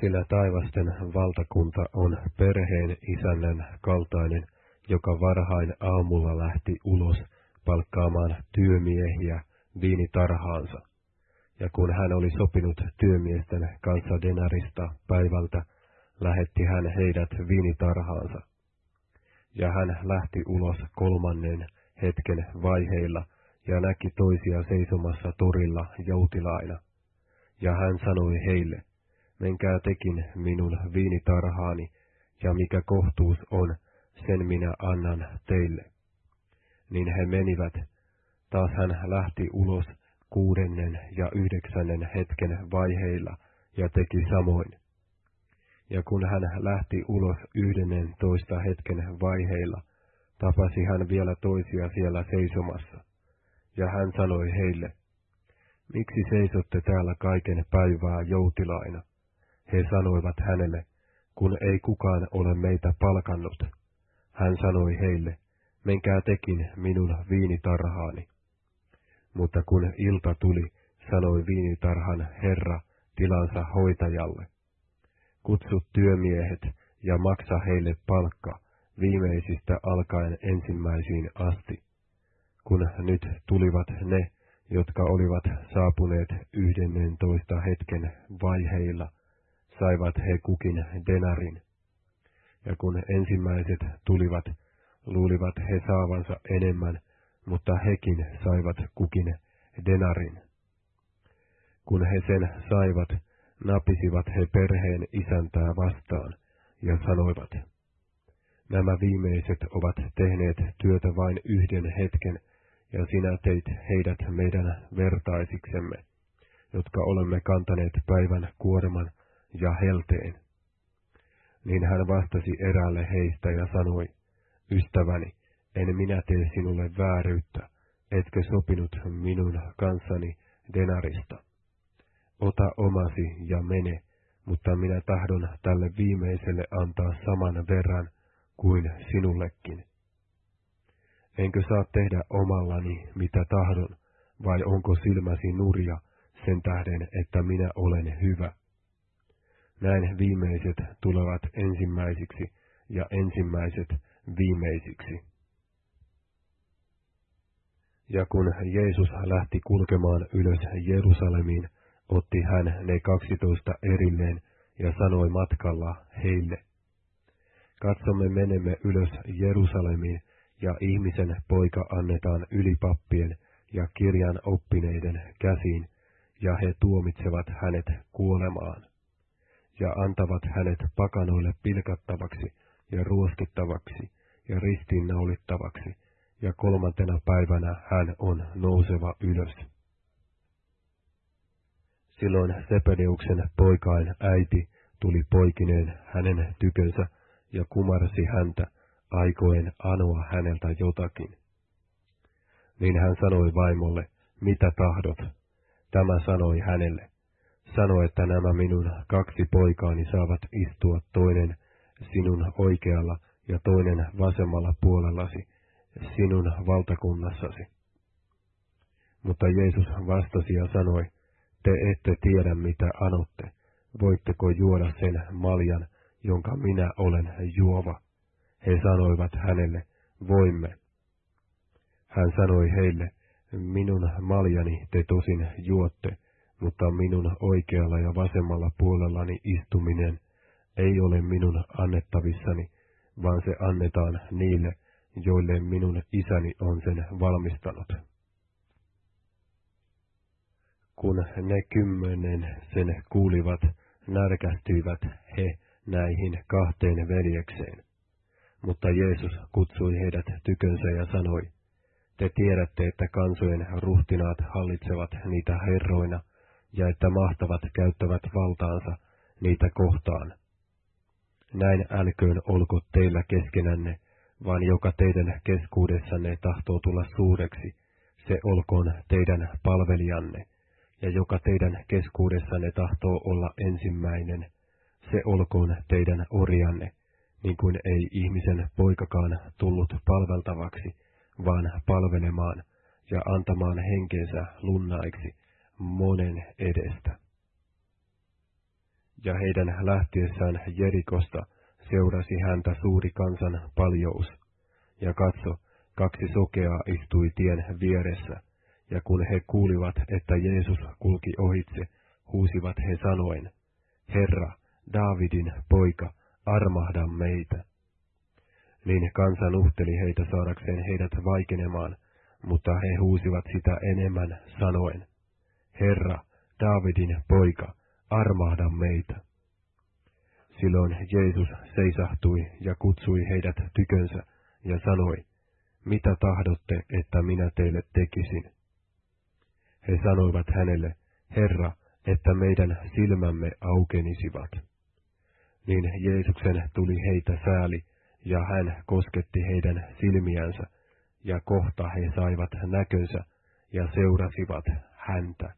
Sillä taivasten valtakunta on perheen isännän kaltainen, joka varhain aamulla lähti ulos palkkaamaan työmiehiä viinitarhaansa. Ja kun hän oli sopinut työmiesten kanssa denarista päivältä, lähetti hän heidät viinitarhaansa. Ja hän lähti ulos kolmannen hetken vaiheilla ja näki toisia seisomassa torilla joutilaina. Ja hän sanoi heille, menkää tekin minun viinitarhaani, ja mikä kohtuus on, sen minä annan teille. Niin he menivät. Taas hän lähti ulos kuudennen ja yhdeksännen hetken vaiheilla ja teki samoin. Ja kun hän lähti ulos yhdennen toista hetken vaiheilla, tapasi hän vielä toisia siellä seisomassa. Ja hän sanoi heille, miksi seisotte täällä kaiken päivää joutilaina? He sanoivat hänelle, kun ei kukaan ole meitä palkannut. Hän sanoi heille, menkää tekin minun viinitarhaani. Mutta kun ilta tuli, sanoi viinitarhan herra tilansa hoitajalle, kutsu työmiehet ja maksa heille palkka viimeisistä alkaen ensimmäisiin asti. Kun nyt tulivat ne, jotka olivat saapuneet yhdennentoista hetken vaiheilla, saivat he kukin denarin. Ja kun ensimmäiset tulivat, luulivat he saavansa enemmän, mutta hekin saivat kukin denarin. Kun he sen saivat, napisivat he perheen isäntää vastaan ja sanoivat, nämä viimeiset ovat tehneet työtä vain yhden hetken, ja sinä teit heidät meidän vertaisiksemme, jotka olemme kantaneet päivän kuorman ja helteen. Niin hän vastasi eräälle heistä ja sanoi, Ystäväni, en minä tee sinulle vääryyttä, etkö sopinut minun kanssani denarista. Ota omasi ja mene, mutta minä tahdon tälle viimeiselle antaa saman verran kuin sinullekin. Enkö saa tehdä omallani, mitä tahdon, vai onko silmäsi nurja sen tähden, että minä olen hyvä? Näin viimeiset tulevat ensimmäisiksi ja ensimmäiset viimeisiksi. Ja kun Jeesus lähti kulkemaan ylös Jerusalemiin, otti hän ne kaksitoista erilleen ja sanoi matkalla heille, Katsomme menemme ylös Jerusalemiin, ja ihmisen poika annetaan ylipappien ja kirjan oppineiden käsiin, ja he tuomitsevat hänet kuolemaan ja antavat hänet pakanoille pilkattavaksi ja ruoskittavaksi ja ristiinnaulittavaksi, ja kolmantena päivänä hän on nouseva ylös. Silloin Sepedeuksen poikain äiti tuli poikineen hänen tykönsä ja kumarsi häntä, aikoen anoa häneltä jotakin. Niin hän sanoi vaimolle, mitä tahdot? Tämä sanoi hänelle, Sano, että nämä minun kaksi poikaani saavat istua toinen sinun oikealla ja toinen vasemmalla puolellasi, sinun valtakunnassasi. Mutta Jeesus vastasi ja sanoi, te ette tiedä mitä anotte, voitteko juoda sen maljan, jonka minä olen juova. He sanoivat hänelle, voimme. Hän sanoi heille, minun maljani te tosin juotte, mutta minun oikealla ja vasemmalla puolellani istuminen ei ole minun annettavissani, vaan se annetaan niille, joille minun isäni on sen valmistanut. Kun ne kymmenen sen kuulivat, närkästyivät he näihin kahteen veljekseen. Mutta Jeesus kutsui heidät tykönsä ja sanoi, te tiedätte, että kansojen ruhtinaat hallitsevat niitä herroina, ja että mahtavat käyttävät valtaansa niitä kohtaan. Näin älköön olko teillä keskenänne, vaan joka teidän keskuudessanne tahtoo tulla suureksi, se olkoon teidän palvelijanne, ja joka teidän keskuudessanne tahtoo olla ensimmäinen, se olkoon teidän orjanne, niin kuin ei ihmisen poikakaan tullut palveltavaksi, vaan palvelemaan ja antamaan henkensä lunnaiksi monen edestä. Ja heidän lähtiessään Jerikosta seurasi häntä suuri kansan paljous. Ja katso, kaksi sokeaa istui tien vieressä, ja kun he kuulivat, että Jeesus kulki ohitse, huusivat he sanoen, Herra, Daavidin poika, armahda meitä. Niin kansa nuhteli heitä saadakseen heidät vaikenemaan, mutta he huusivat sitä enemmän sanoen, Herra, Daavidin poika, armahda meitä. Silloin Jeesus seisahtui ja kutsui heidät tykönsä ja sanoi, mitä tahdotte, että minä teille tekisin? He sanoivat hänelle, Herra, että meidän silmämme aukenisivat. Niin Jeesuksen tuli heitä sääli, ja hän kosketti heidän silmiänsä, ja kohta he saivat näkönsä ja seurasivat häntä.